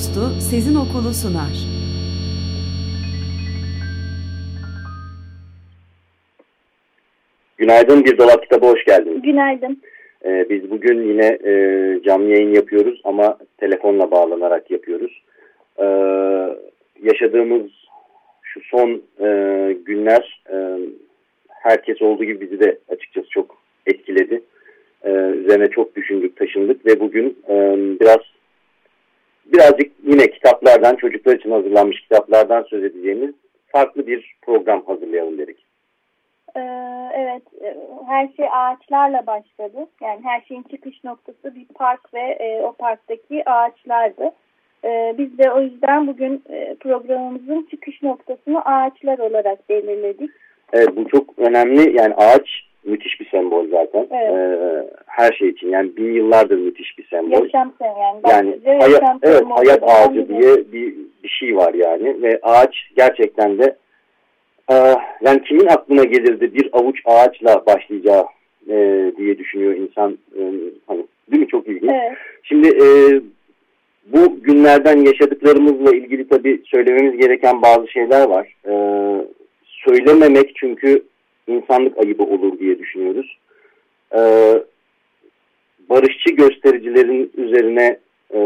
Dostu Sezin Okulu sunar. Günaydın Bir Dolap Kitabı hoş geldiniz. Günaydın. Ee, biz bugün yine e, canlı yayın yapıyoruz ama telefonla bağlanarak yapıyoruz. Ee, yaşadığımız şu son e, günler e, herkes olduğu gibi bizi de açıkçası çok etkiledi. Ee, üzerine çok düşündük, taşındık ve bugün e, biraz birazcık yine kitaplardan, çocuklar için hazırlanmış kitaplardan söz edeceğimiz farklı bir program hazırlayalım dedik. Ee, evet, her şey ağaçlarla başladı. Yani her şeyin çıkış noktası bir park ve e, o parktaki ağaçlardı. E, biz de o yüzden bugün e, programımızın çıkış noktasını ağaçlar olarak belirledik. Evet bu çok önemli. Yani ağaç müthiş bir sembol zaten. Evet. Ee, her şey için. Yani bin yıllardır müthiş bir sembol. Yaşam sen yani. yani hayat, yaşam evet, hayat ağacı diye bir, bir şey var yani. Ve ağaç gerçekten de e, yani kimin aklına gelirdi bir avuç ağaçla başlayacağı e, diye düşünüyor insan. E, hani, değil mi? Çok ilginç. Evet. Şimdi e, bu günlerden yaşadıklarımızla ilgili tabii söylememiz gereken bazı şeyler var. E, söylememek çünkü insanlık ayıbı olur diye düşünüyoruz. E, barışçı göstericilerin üzerine e,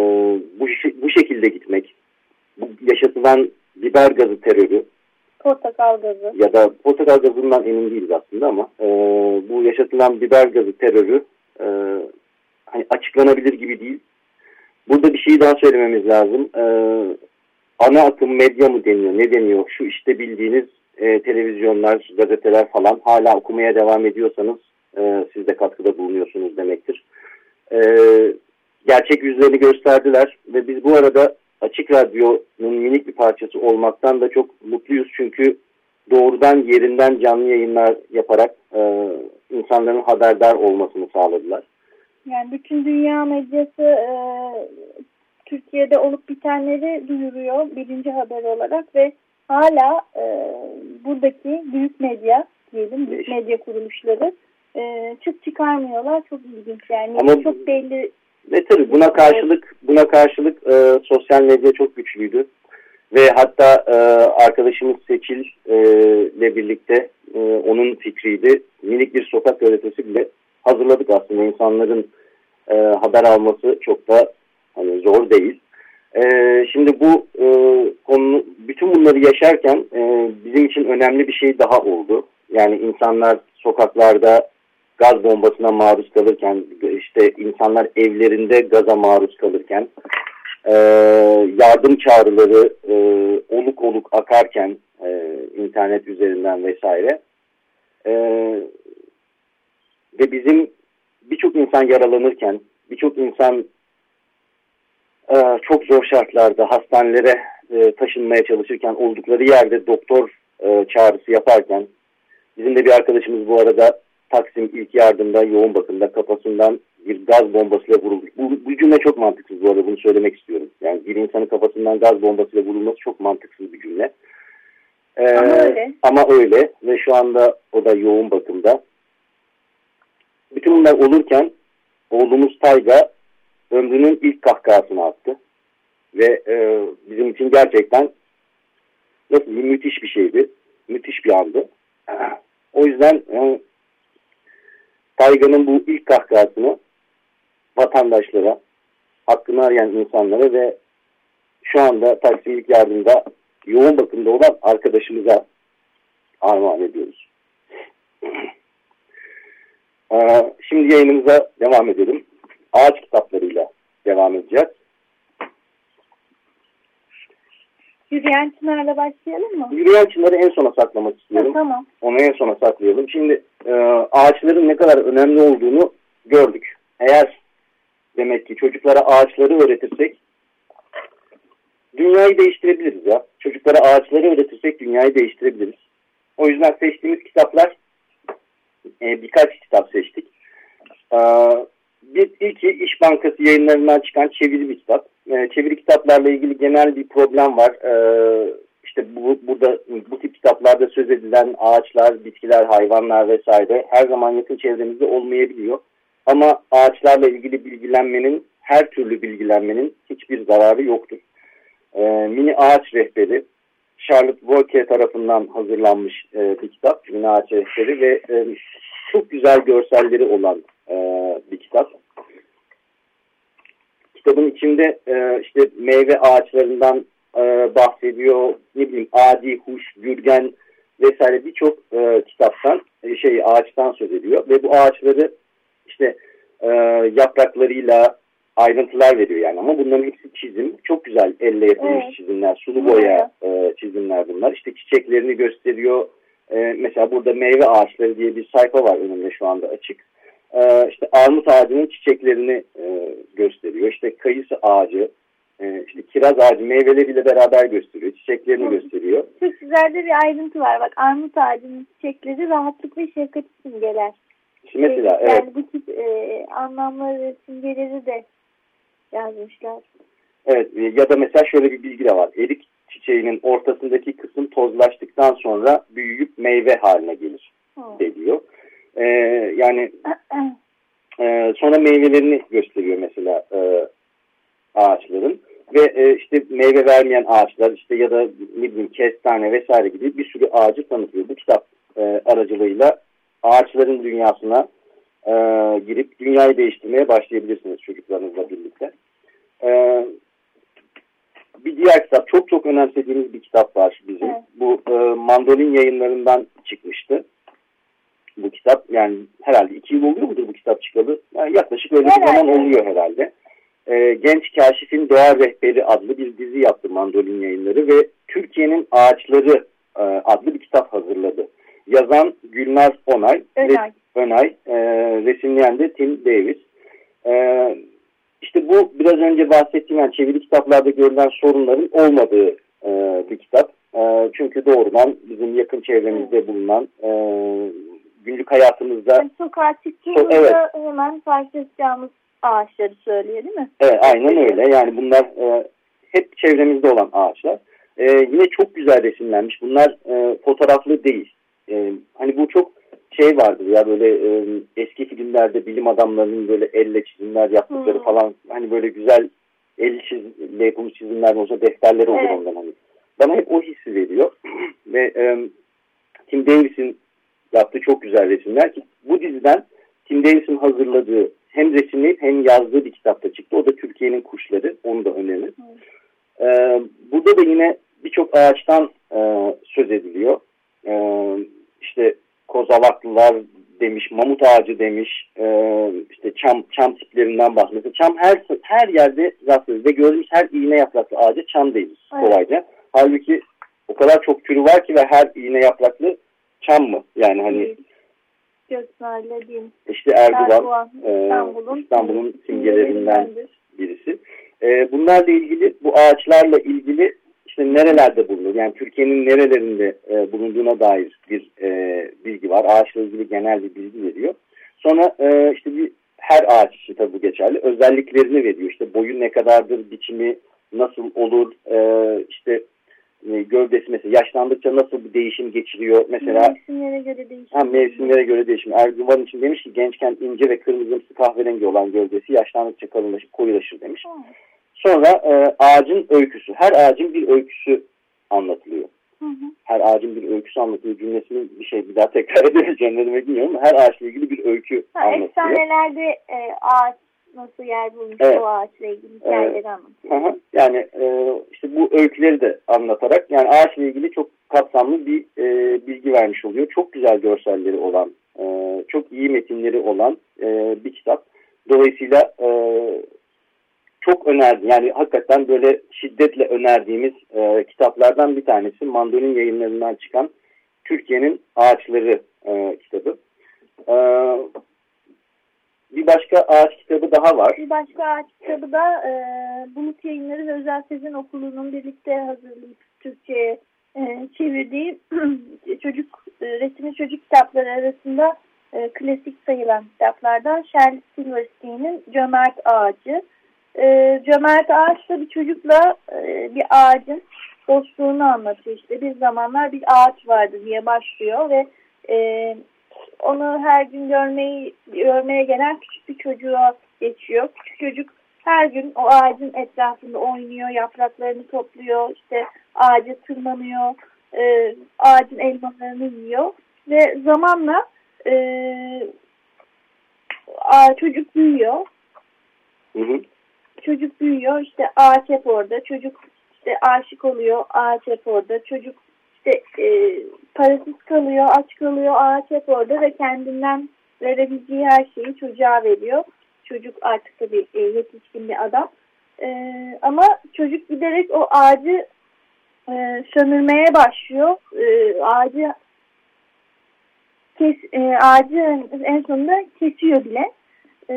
bu, bu şekilde gitmek, bu yaşatılan biber gazı terörü Portakal gazı. ya da portakal gazından emin değiliz aslında ama e, bu yaşatılan biber gazı terörü e, hani açıklanabilir gibi değil. Burada bir şey daha söylememiz lazım. E, ana akım medya mı deniyor, ne deniyor? Şu işte bildiğiniz e, televizyonlar, gazeteler falan hala okumaya devam ediyorsanız e, siz de katkıda bulunuyorsunuz demektir. E, gerçek yüzlerini gösterdiler ve biz bu arada Açık Radyo'nun minik bir parçası olmaktan da çok mutluyuz. Çünkü doğrudan yerinden canlı yayınlar yaparak e, insanların haberdar olmasını sağladılar. Yani bütün dünya medyası e, Türkiye'de olup bitenleri duyuruyor birinci haber olarak ve hala e, buradaki büyük medya diyelim büyük medya kuruluşları e, çıt çıkarmıyorlar. Çok ilginç yani. Ama- çok belli Ve tabii buna karşılık buna karşılık e, sosyal medya çok güçlüydü. Ve hatta e, arkadaşımız Seçil e, ile birlikte e, onun fikriydi. Minik bir sokak gazetesi bile hazırladık aslında insanların e, haber alması çok da hani zor değil. E, şimdi bu e, konu bütün bunları yaşarken e, bizim için önemli bir şey daha oldu. Yani insanlar sokaklarda gaz bombasına maruz kalırken, işte insanlar evlerinde gaza maruz kalırken, e, yardım çağrıları e, oluk oluk akarken e, internet üzerinden vesaire e, ve bizim birçok insan yaralanırken, birçok insan e, çok zor şartlarda hastanelere e, taşınmaya çalışırken oldukları yerde doktor e, çağrısı yaparken bizim de bir arkadaşımız bu arada Taksim ilk yardımda yoğun bakımda kafasından bir gaz bombasıyla vuruldu. Bu, bu cümle çok mantıksız bu arada bunu söylemek istiyorum. Yani bir insanın kafasından gaz bombasıyla vurulması çok mantıksız bir cümle. Ee, Ama öyle. Ama öyle ve şu anda o da yoğun bakımda. Bütün bunlar olurken oğlumuz Tayga ömrünün ilk kahkahasını attı. Ve e, bizim için gerçekten nasıl müthiş bir şeydi. Müthiş bir andı. O yüzden e, Tayga'nın bu ilk kahkahasını vatandaşlara, hakkını arayan insanlara ve şu anda Taksim İlk Yardım'da yoğun bakımda olan arkadaşımıza armağan ediyoruz. Ee, Şimdi yayınımıza devam edelim. Ağaç kitaplarıyla devam edeceğiz. yürüyen çınarla başlayalım mı? Yürüyen çınarı en sona saklamak Ha, istiyorum. tamam. Onu en sona saklayalım. Şimdi e, ağaçların ne kadar önemli olduğunu gördük. Eğer demek ki çocuklara ağaçları öğretirsek dünyayı değiştirebiliriz ya. Çocuklara ağaçları öğretirsek dünyayı değiştirebiliriz. O yüzden seçtiğimiz kitaplar e, birkaç kitap seçtik. E, bir ilki İş Bankası yayınlarından çıkan çeviri bir kitap. E, çeviri kitaplarla ilgili genel bir problem var. E, işte bu, burada bu tip kitaplarda söz edilen ağaçlar, bitkiler, hayvanlar vesaire her zaman yakın çevremizde olmayabiliyor. Ama ağaçlarla ilgili bilgilenmenin, her türlü bilgilenmenin hiçbir zararı yoktur. E, mini ağaç rehberi Charlotte Volke tarafından hazırlanmış e, bir kitap. Ağaç rehberi ve e, çok güzel görselleri olan e, bir kitap. Kitabın içinde e, işte meyve ağaçlarından e, bahsediyor. Ne bileyim adi, huş, gürgen vesaire birçok e, kitaptan e, şey ağaçtan söz ediyor ve bu ağaçları işte e, yapraklarıyla ayrıntılar veriyor yani ama bunların hepsi çizim. Çok güzel elle yapılmış Evet. çizimler, sulu boya e, çizimler bunlar. İşte çiçeklerini gösteriyor. E, mesela burada meyve ağaçları diye bir sayfa var önümde şu anda açık. E, işte armut ağacının çiçeklerini e, gösteriyor. İşte kayısı ağacı, e, işte kiraz ağacı meyveleriyle beraber gösteriyor. Çiçeklerini Hı. gösteriyor. Çok güzel de bir ayrıntı var. Bak armut ağacının çiçekleri rahatlık ve şefkat simgeler. Şimdi mesela yani evet, bu tip e, anlamları ve simgeleri de yazmışlar. evet e, ya da mesela şöyle bir bilgi de var. Erik çiçeğinin ortasındaki kısım tozlaştıktan sonra büyüyüp meyve haline gelir Hı. deniyor. E, yani e, sonra meyvelerini gösteriyor mesela e, ağaçların ve e, işte meyve vermeyen ağaçlar işte ya da ne bileyim kestane vesaire gibi bir sürü ağacı tanıtıyor. Bu kitap e, aracılığıyla ağaçların dünyasına e, girip dünyayı değiştirmeye başlayabilirsiniz çocuklarınızla birlikte. E, bir diğer kitap çok çok önemsediğimiz bir kitap var bizim. Evet. Bu e, mandolin yayınlarından çıkmıştı. Bu kitap yani herhalde iki yıl oluyor mudur bu kitap çıkalı? Yani yaklaşık öyle bir zaman oluyor herhalde. E, Genç Kaşif'in Doğa Rehberi adlı bir dizi yaptı mandolin yayınları ve Türkiye'nin Ağaçları e, adlı bir kitap hazırladı. Yazan Gülnaz Onay, Önay. Önay e, resimleyen de Tim Davis. E, işte bu biraz önce bahsettiğim yani çeviri kitaplarda görülen sorunların olmadığı e, bir kitap. E, çünkü doğrudan bizim yakın çevremizde bulunan e, günlük hayatımızda Yani sokağa çıktığımızda Evet. hemen karşılaşacağımız ağaçları söylüyor değil mi? Evet aynen öyle. Yani bunlar e, hep çevremizde olan ağaçlar. E, yine çok güzel resimlenmiş. Bunlar e, fotoğraflı değil. E, hani bu çok şey vardır ya böyle e, eski filmlerde bilim adamlarının böyle elle çizimler yaptıkları Hmm. falan hani böyle güzel el çizimle yapılmış çizimler olsa defterleri olur Evet. ondan hani. Bana hep o hissi veriyor. Ve e, Tim Davis'in yaptığı çok güzel resimler ki bu diziden Tim Davis'in hazırladığı hem resimleyip hem yazdığı bir kitapta çıktı. O da Türkiye'nin kuşları. Onu da önemli. Ee, burada da yine birçok ağaçtan e, söz ediliyor. Ee, işte kozalaklılar demiş, mamut ağacı demiş, e, işte çam çam tiplerinden bahsediyor. Çam her her yerde rastlıyoruz ve gördüğümüz her iğne yapraklı ağaca çam deriz Evet. kolayca. Halbuki o kadar çok türü var ki ve her iğne yapraklı çam mı? Yani hani Göknar'la diyeyim. işte Erdoğan e, İstanbul'un, İstanbul'un simgelerinden birisi. E, bunlarla ilgili bu ağaçlarla ilgili işte nerelerde bulunur? Yani Türkiye'nin nerelerinde e, bulunduğuna dair bir e, bilgi var. Ağaçla ilgili genel bir bilgi veriyor. Sonra e, işte bir her ağaç için tabii bu geçerli. Özelliklerini veriyor. İşte boyu ne kadardır, biçimi nasıl olur, e, işte e, gövdesi mesela yaşlandıkça nasıl bir değişim geçiriyor. Mesela Mevsimlere göre değişiyor. hem mevsimlere göre değişim. Erdoğan için demiş ki gençken ince ve kırmızımsı kahverengi olan gövdesi yaşlandıkça kalınlaşıp koyulaşır demiş. Ha. Sonra e, ağacın öyküsü. Her ağacın bir öyküsü anlatılıyor. Hı hı. Her ağacın bir öyküsü anlatılıyor cümlesini bir şey bir daha tekrar edemeyeceğim ne demek bilmiyorum her ağaçla ilgili bir öykü Ha, anlatılıyor. efsanelerde e, ağaç nasıl yer bulmuş Evet. o ağaçla ilgili hikayeleri anlatıyor. Hı hı. Yani e, işte bu öyküleri de anlatarak yani ağaçla ilgili çok kapsamlı bir e, bilgi vermiş oluyor. Çok güzel görselleri olan, e, çok iyi metinleri olan e, bir kitap. Dolayısıyla e, çok önerdim. Yani hakikaten böyle şiddetle önerdiğimiz e, kitaplardan bir tanesi Mandolin yayınlarından çıkan Türkiye'nin Ağaçları e, kitabı. E, bir başka ağaç kitabı daha var. Bir başka ağaç kitabı da e, Bulut Yayınları ve Özel Sezin Okulu'nun birlikte hazırlayıp Türkçe'ye e, çevirdiği çocuk e, resimli çocuk kitapları arasında e, klasik sayılan kitaplardan Shel Silverstein'in Cömert Ağacı. E, Cömert Ağaç da bir çocukla e, bir ağacın dostluğunu anlatıyor. İşte bir zamanlar bir ağaç vardı diye başlıyor ve e, onu her gün görmeyi görmeye gelen küçük bir çocuğa geçiyor. Küçük çocuk her gün o ağacın etrafında oynuyor, yapraklarını topluyor, işte ağaca tırmanıyor, e, ağacın elmalarını yiyor ve zamanla e, çocuk büyüyor. Hı hı. Çocuk büyüyor, işte ağaç hep orada, çocuk işte aşık oluyor, ağaç hep orada, çocuk işte e, parasız kalıyor, aç kalıyor, ağaç hep orada ve kendinden verebileceği her şeyi çocuğa veriyor. Çocuk artık tabii e, yetişkin bir adam. E, ama çocuk giderek o ağacı e, sömürmeye başlıyor. E, ağacı kes, e, ağacı en sonunda kesiyor bile. E,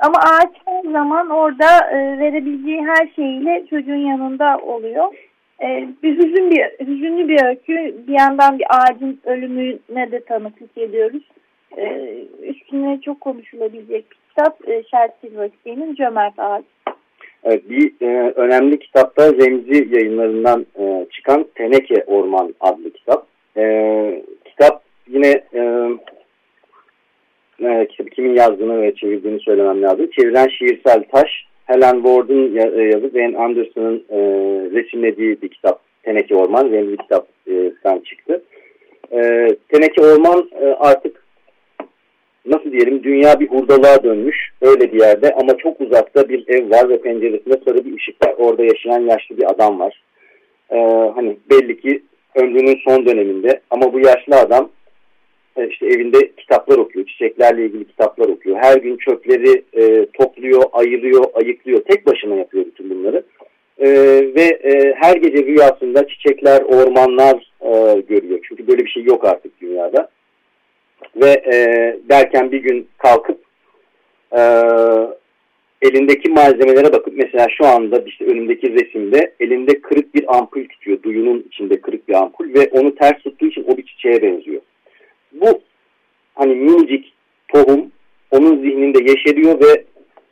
ama ağaç her zaman orada e, verebileceği her şeyiyle çocuğun yanında oluyor. Ee, bir hüzün bir hüzünlü bir öykü. Bir yandan bir ağacın ölümüne de tanıklık ediyoruz. Ee, üstüne çok konuşulabilecek bir kitap. E, Shel Silverstein'in Cömert Ağaç. Evet, bir e, önemli kitapta Remzi yayınlarından e, çıkan Teneke Orman adlı kitap. E, kitap yine e, e, kimin yazdığını ve çevirdiğini söylemem lazım. Çeviren Şiirsel Taş Helen Ward'un e, yazıp Wayne Anderson'ın e, resimlediği bir kitap. Teneke Orman, Remzi kitaptan çıktı. E, Teneke Orman e, artık nasıl diyelim dünya bir hurdalığa dönmüş öyle bir yerde ama çok uzakta bir ev var ve penceresinde sarı bir ışık var. Orada yaşayan yaşlı bir adam var. Ee, hani belli ki ömrünün son döneminde ama bu yaşlı adam e, işte evinde kitaplar okuyor. Çiçeklerle ilgili kitaplar okuyor. Her gün çöpleri e, topluyor, ayırıyor, ayıklıyor. Tek başına yapıyor bütün bunları. E, ve e, her gece rüyasında çiçekler, ormanlar e, görüyor. Çünkü böyle bir şey yok artık dünyada. Ve e, derken bir gün kalkıp e, elindeki malzemelere bakıp mesela şu anda işte önündeki resimde elinde kırık bir ampul tutuyor. Duyunun içinde kırık bir ampul ve onu ters tuttuğu için o bir çiçeğe benziyor bu hani minicik tohum onun zihninde yeşeriyor ve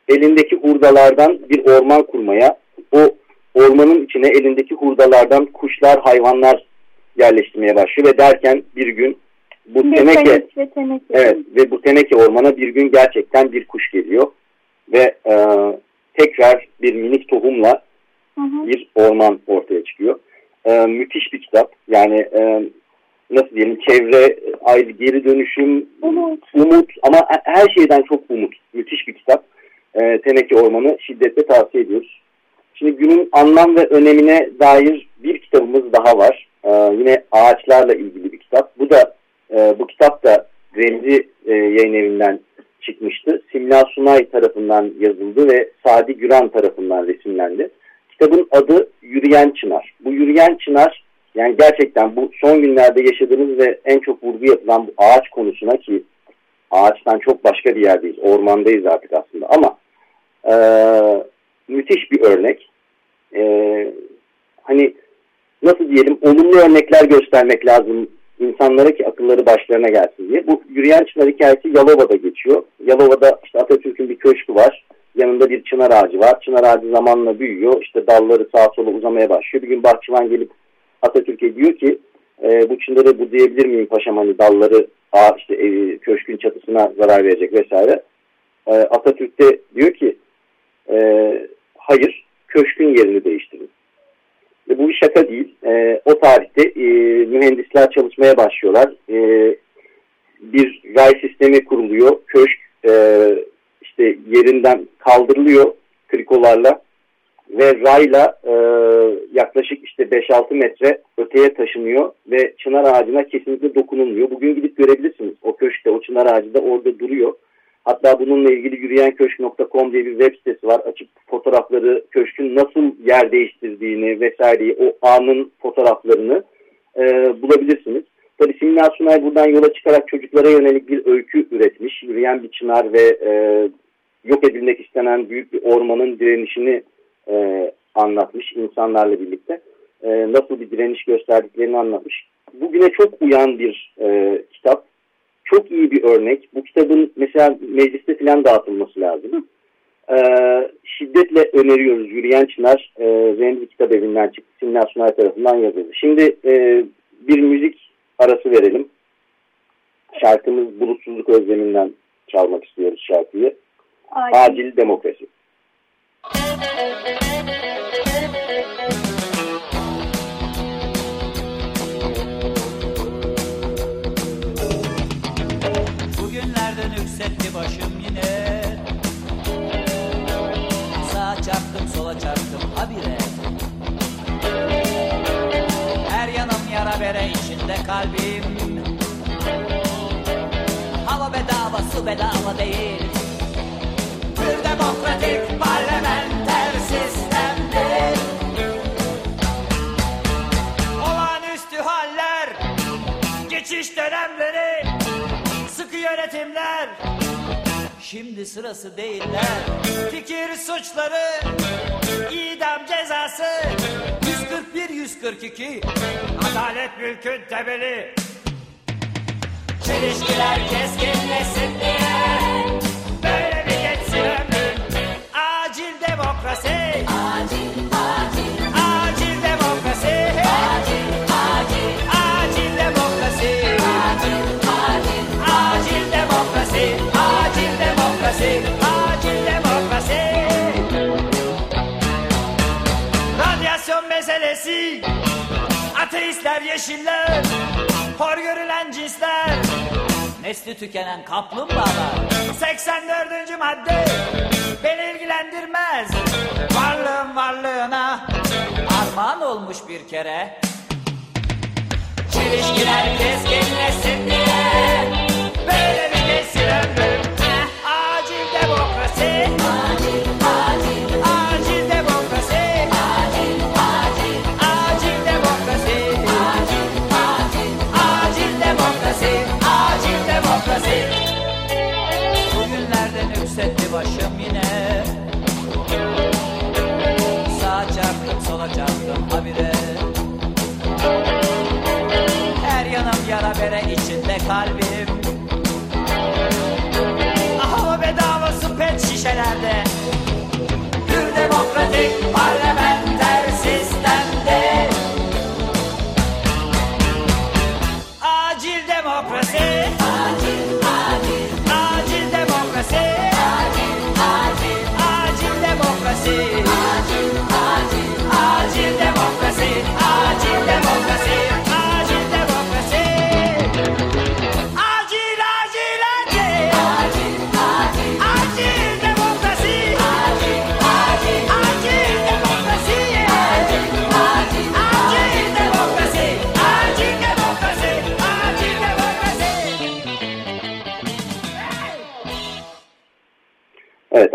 elindeki hurdalardan bir orman kurmaya, o ormanın içine elindeki hurdalardan kuşlar, hayvanlar yerleştirmeye başlıyor ve derken bir gün bu teneke, teneke, evet ve bu teneke ormana bir gün gerçekten bir kuş geliyor ve e, tekrar bir minik tohumla hı hı. bir orman ortaya çıkıyor. E, müthiş bir kitap. Yani e, nasıl diyelim çevre, ayrı geri dönüşüm, umut. umut ama her şeyden çok umut. Müthiş bir kitap. E, Teneke Ormanı şiddetle tavsiye ediyoruz. Şimdi günün anlam ve önemine dair bir kitabımız daha var. E, yine ağaçlarla ilgili bir kitap. Bu da e, bu kitap da Remzi e, yayın evinden çıkmıştı. Simla Sunay tarafından yazıldı ve Sadi Güran tarafından resimlendi. Kitabın adı Yürüyen Çınar. Bu Yürüyen Çınar yani gerçekten bu son günlerde yaşadığımız ve en çok vurgu yapılan bu ağaç konusuna ki ağaçtan çok başka bir yerdeyiz. Ormandayız artık aslında ama e, müthiş bir örnek. E, hani nasıl diyelim olumlu örnekler göstermek lazım insanlara ki akılları başlarına gelsin diye. Bu yürüyen çınar hikayesi Yalova'da geçiyor. Yalova'da işte Atatürk'ün bir köşkü var. Yanında bir çınar ağacı var. Çınar ağacı zamanla büyüyor. İşte dalları sağa sola uzamaya başlıyor. Bir gün bahçıvan gelip Atatürk'e diyor ki e, bu çınarı bu diyebilir miyim paşam hani dalları ağ, işte evi, köşkün çatısına zarar verecek vesaire. E, Atatürk de diyor ki e, hayır köşkün yerini değiştirin. Ve bu bir şaka değil. E, o tarihte e, mühendisler çalışmaya başlıyorlar. E, bir ray sistemi kuruluyor. Köşk e, işte yerinden kaldırılıyor krikolarla ve rayla e, yaklaşık işte 5-6 metre öteye taşınıyor ve çınar ağacına kesinlikle dokunulmuyor. Bugün gidip görebilirsiniz. O köşkte, o çınar ağacı da orada duruyor. Hatta bununla ilgili yürüyenköşk.com diye bir web sitesi var. Açıp fotoğrafları, köşkün nasıl yer değiştirdiğini vesaireyi, o anın fotoğraflarını e, bulabilirsiniz. Tabii Simla Sunay buradan yola çıkarak çocuklara yönelik bir öykü üretmiş. Yürüyen bir çınar ve e, yok edilmek istenen büyük bir ormanın direnişini e, anlatmış insanlarla birlikte. E, nasıl bir direniş gösterdiklerini anlatmış. Bugüne çok uyan bir e, kitap. Çok iyi bir örnek. Bu kitabın mesela mecliste falan dağıtılması lazım. E, şiddetle öneriyoruz. Yürüyen Çınar e, Remzi Kitap Evi'nden çıktı. Simla Sunay tarafından yazıldı. Şimdi e, bir müzik arası verelim. Şarkımız Bulutsuzluk Özleminden çalmak istiyoruz şarkıyı. Acil. Acil Demokrasi. Bugünlerden yükseltti başım yine. Sağa çarptım sola çarptım habire. Her yanım yara bere içinde kalbim. Hava bedava su bedava değil. Bir demokratik Şimdi sırası değiller. Fikir suçları idam cezası. 141-142 Adalet mülkün temeli. Çelişkiler keskinleşsin diye Böyle bir geçsin ömrüm. Acil demokrasi. Acil Ateistler, yeşiller Hor görülen cinsler. Nesli tükenen kaplumbağalar. 84. madde Beni ilgilendirmez. Varlığın varlığına Armağan olmuş bir kere. Çelişkiler keskinleşsin diye Böyle bir geçsin ömrüm demokrasi Bugünlerden yükseltti başım yine? Sağa çarptım sola çarptım habire. Her yanım yara bere içinde kalbim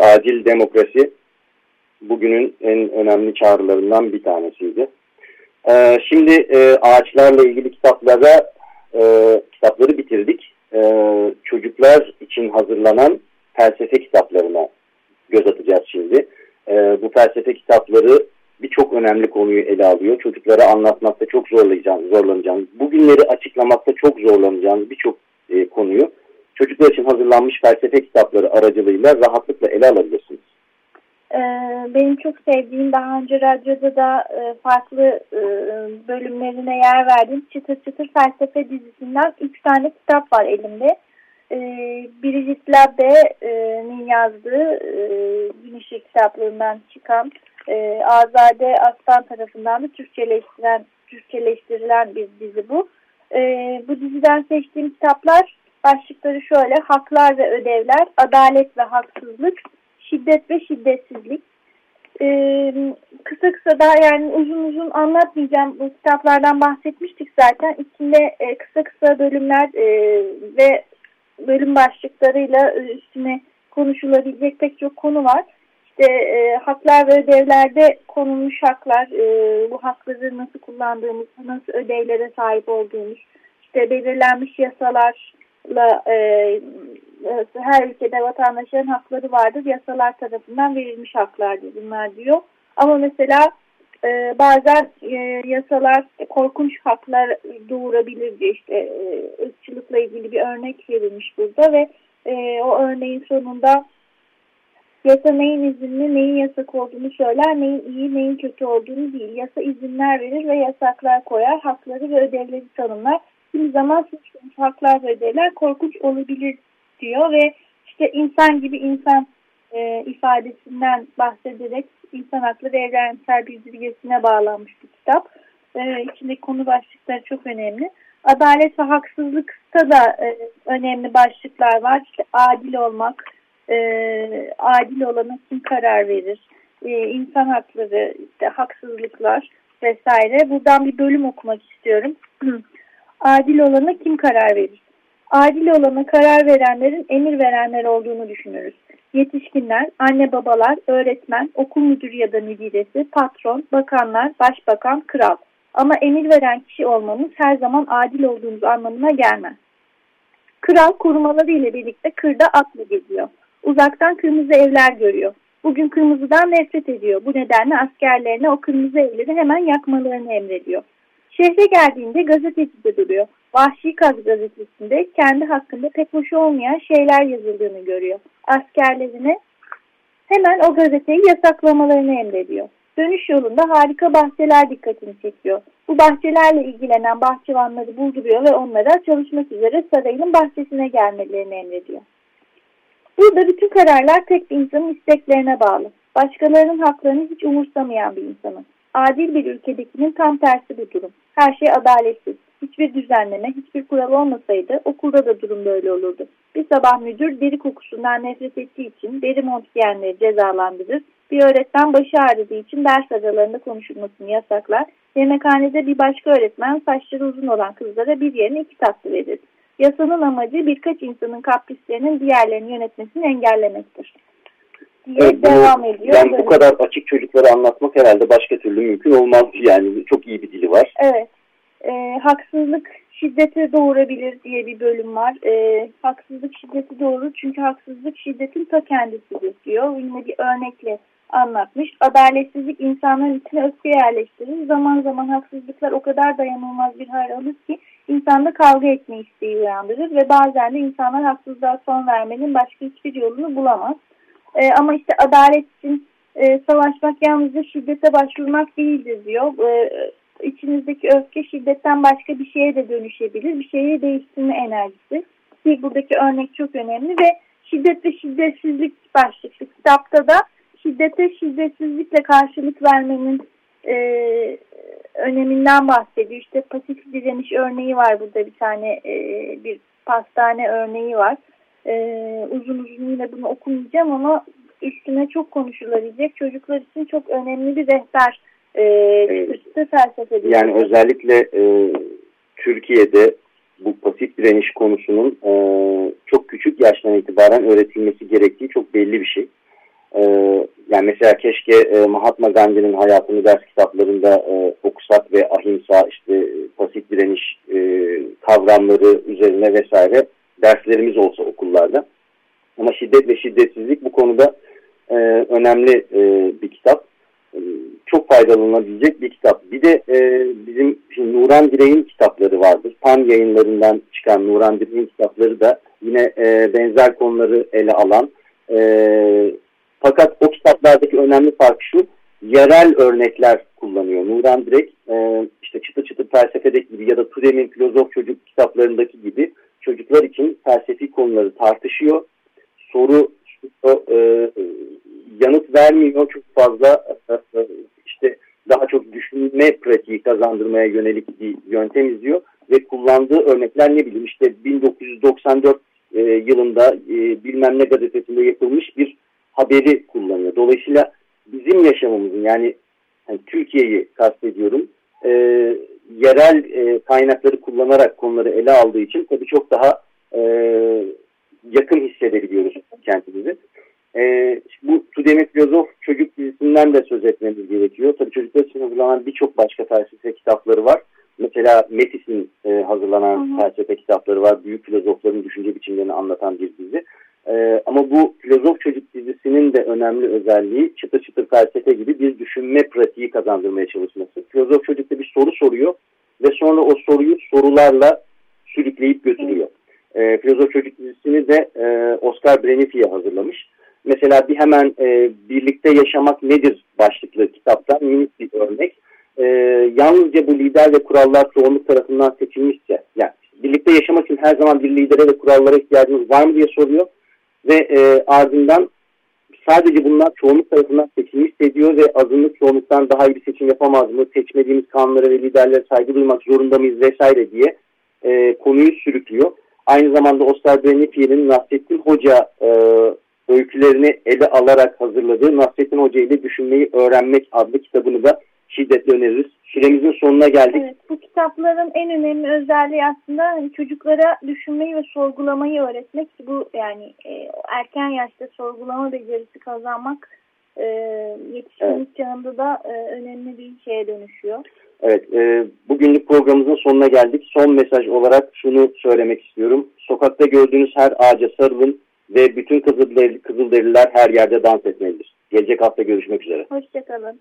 acil demokrasi bugünün en önemli çağrılarından bir tanesiydi. Ee, şimdi e, ağaçlarla ilgili kitaplara e, kitapları bitirdik. E, çocuklar için hazırlanan felsefe kitaplarına göz atacağız şimdi. E, bu felsefe kitapları birçok önemli konuyu ele alıyor. Çocuklara anlatmakta çok zorlayacağım, zorlanacağım. Bugünleri açıklamakta çok zorlanacağım birçok e, konuyu çocuklar için hazırlanmış felsefe kitapları aracılığıyla rahatlıkla ele alabilirsiniz. Ee, benim çok sevdiğim daha önce radyoda da e, farklı e, bölümlerine yer verdiğim Çıtır Çıtır Felsefe dizisinden 3 tane kitap var elimde. Ee, Brigitte Labbe'nin yazdığı e, Gün Işığı kitaplığından çıkan Azade Aslan tarafından da Türkçeleştirilen, Türkçeleştirilen bir dizi bu. Ee, bu diziden seçtiğim kitaplar başlıkları şöyle Haklar ve Ödevler, Adalet ve Haksızlık, şiddet ve şiddetsizlik. Ee, kısa kısa da yani uzun uzun anlatmayacağım. Bu kitaplardan bahsetmiştik zaten. İçinde e, kısa kısa bölümler e, ve bölüm başlıklarıyla üstüne konuşulabilecek pek çok konu var. İşte e, haklar ve ödevlerde konulmuş haklar, e, bu hakları nasıl kullandığımız, nasıl ödevlere sahip olduğumuz, işte belirlenmiş yasalarla e, her ülkede vatandaşların hakları vardır. Yasalar tarafından verilmiş haklardır bunlar diyor. Ama mesela e, bazen e, yasalar korkunç haklar doğurabilir diye işte e, ırkçılıkla ilgili bir örnek verilmiş burada ve e, o örneğin sonunda yasa neyin izinli, neyin yasak olduğunu söyler, neyin iyi, neyin kötü olduğunu değil. Yasa izinler verir ve yasaklar koyar, hakları ve ödevleri tanımlar. Kimi zaman suçlanmış haklar ve ödevler korkunç olabilir diyor ve işte insan gibi insan e, ifadesinden bahsederek insan hakları evrensel bildirgesine bağlanmış bir kitap. E, içindeki konu başlıkları çok önemli. Adalet ve haksızlıkta da e, önemli başlıklar var. İşte adil olmak, e, adil olana kim karar verir, e, insan hakları, işte haksızlıklar vesaire. Buradan bir bölüm okumak istiyorum. adil olana kim karar verir? Adil olana karar verenlerin emir verenler olduğunu düşünürüz. Yetişkinler, anne babalar, öğretmen, okul müdürü ya da müdiresi, patron, bakanlar, başbakan, kral. Ama emir veren kişi olmamız her zaman adil olduğumuz anlamına gelmez. Kral korumaları ile birlikte kırda atla geziyor. Uzaktan kırmızı evler görüyor. Bugün kırmızıdan nefret ediyor. Bu nedenle askerlerine o kırmızı evleri hemen yakmalarını emrediyor. Şehre geldiğinde gazetecide duruyor. Vahşi Kaz gazetesinde kendi hakkında pek hoş olmayan şeyler yazıldığını görüyor. Askerlerine hemen o gazeteyi yasaklamalarını emrediyor. Dönüş yolunda harika bahçeler dikkatini çekiyor. Bu bahçelerle ilgilenen bahçıvanları bulduruyor ve onlara çalışmak üzere sarayın bahçesine gelmelerini emrediyor. Burada bütün kararlar tek bir insanın isteklerine bağlı. Başkalarının haklarını hiç umursamayan bir insanın. Adil bir ülkedekinin tam tersi bu durum. Her şey adaletsiz. Hiçbir düzenleme, hiçbir kural olmasaydı okulda da durum böyle olurdu. Bir sabah müdür deri kokusundan nefret ettiği için deri mont giyenleri cezalandırır. Bir öğretmen başı ağrıdığı için ders aralarında konuşulmasını yasaklar. Yemekhanede bir başka öğretmen saçları uzun olan kızlara bir yerine iki tatlı verir. Yasanın amacı birkaç insanın kaprislerinin diğerlerini yönetmesini engellemektir. Diye Evet, devam ediyor. yani bu kadar açık çocuklara anlatmak herhalde başka türlü mümkün olmaz. Yani çok iyi bir dili var. Evet. E, haksızlık şiddeti doğurabilir diye bir bölüm var. E, haksızlık şiddeti doğurur çünkü haksızlık şiddetin ta kendisidir diyor. Yine bir örnekle anlatmış. Adaletsizlik insanların içine öfke yerleştirir. Zaman zaman haksızlıklar o kadar dayanılmaz bir hal alır ki insanda kavga etme isteği uyandırır ve bazen de insanlar haksızlığa son vermenin başka hiçbir yolunu bulamaz. E, ama işte adalet için e, savaşmak yalnızca şiddete başvurmak değildir diyor. E, içinizdeki öfke şiddetten başka bir şeye de dönüşebilir. Bir şeyi değiştirme enerjisi. Ki buradaki örnek çok önemli ve şiddet ve şiddetsizlik başlıklı kitapta da şiddete şiddetsizlikle karşılık vermenin e, öneminden bahsediyor. İşte pasif direniş örneği var burada bir tane e, bir pastane örneği var. E, uzun uzun yine bunu okumayacağım ama üstüne çok konuşulabilecek çocuklar için çok önemli bir rehber e, çıktı felsefede. Yani özellikle e, Türkiye'de bu pasif direniş konusunun e, çok küçük yaştan itibaren öğretilmesi gerektiği çok belli bir şey. E, yani mesela keşke e, Mahatma Gandhi'nin hayatını ders kitaplarında e, okusak ve ahimsa işte pasif direniş e, kavramları üzerine vesaire derslerimiz olsa okullarda. Ama şiddet ve şiddetsizlik bu konuda e, önemli e, bir kitap. E, çok faydalanabilecek bir kitap. Bir de e, bizim şimdi Nuran Dilek'in kitapları vardır. Pan yayınlarından çıkan Nuran Dilek'in kitapları da yine e, benzer konuları ele alan. E, fakat o kitaplardaki önemli fark şu, yerel örnekler kullanıyor. Nuran Dilek e, işte çıtı çıtı felsefedeki gibi ya da Tudem'in filozof çocuk kitaplarındaki gibi çocuklar için felsefi konuları tartışıyor. Soru e, yanıt vermiyor çok fazla e, işte daha çok düşünme pratiği kazandırmaya yönelik bir yöntem izliyor ve kullandığı örnekler ne bileyim işte 1994 e, yılında e, bilmem ne gazetesinde yapılmış bir haberi kullanıyor. Dolayısıyla bizim yaşamımızın yani, yani Türkiye'yi kastediyorum e, yerel e, kaynakları kullanarak konuları ele aldığı için tabii çok daha e, yakın hissedebiliyoruz kendimizi. E, bu Tudem'in filozof çocuk dizisinden de söz etmemiz gerekiyor. Tabii çocuklar için hazırlanan birçok başka felsefe kitapları var. mesela Metis'in e, hazırlanan Hı hı. felsefe kitapları var. Büyük filozofların düşünce biçimlerini anlatan bir dizi. E, ama bu Filozof Çocuk dizisinin de önemli özelliği çıtır çıtır felsefe gibi bir düşünme pratiği kazandırmaya çalışması. Filozof Çocuk'ta bir soru soruyor ve sonra o soruyu sorularla sürükleyip götürüyor. E, Filozof Çocuk dizisini de e, Oscar Brenefi'ye hazırlamış. Mesela bir hemen e, birlikte yaşamak nedir başlıklı kitaptan minik bir örnek. E, yalnızca bu lider ve kurallar çoğunluk tarafından seçilmişse, yani birlikte yaşamak için her zaman bir lidere ve kurallara ihtiyacınız var mı diye soruyor. Ve e, ardından sadece bunlar çoğunluk tarafından seçilmişse diyor ve azınlık çoğunluktan daha iyi bir seçim yapamaz mı? Seçmediğimiz kanunlara ve liderlere saygı duymak zorunda mıyız vesaire diye e, konuyu sürüklüyor. Aynı zamanda Oscar Brenefi'nin Nasrettin Hoca e, öykülerini ele alarak hazırladığı Nasrettin Hoca ile Düşünmeyi Öğrenmek adlı kitabını da şiddetle öneririz. Süremizin sonuna geldik. Evet, bu kitapların en önemli özelliği aslında hani çocuklara düşünmeyi ve sorgulamayı öğretmek. Bu yani e, erken yaşta sorgulama becerisi kazanmak e, yetişkinlik çağında da e, önemli bir şeye dönüşüyor. Evet, e, bugünlük programımızın sonuna geldik. Son mesaj olarak şunu söylemek istiyorum. Sokakta gördüğünüz her ağaca sarılın ve bütün kızılderili, kızılderililer her yerde dans etmelidir. Gelecek hafta görüşmek üzere. Hoşçakalın.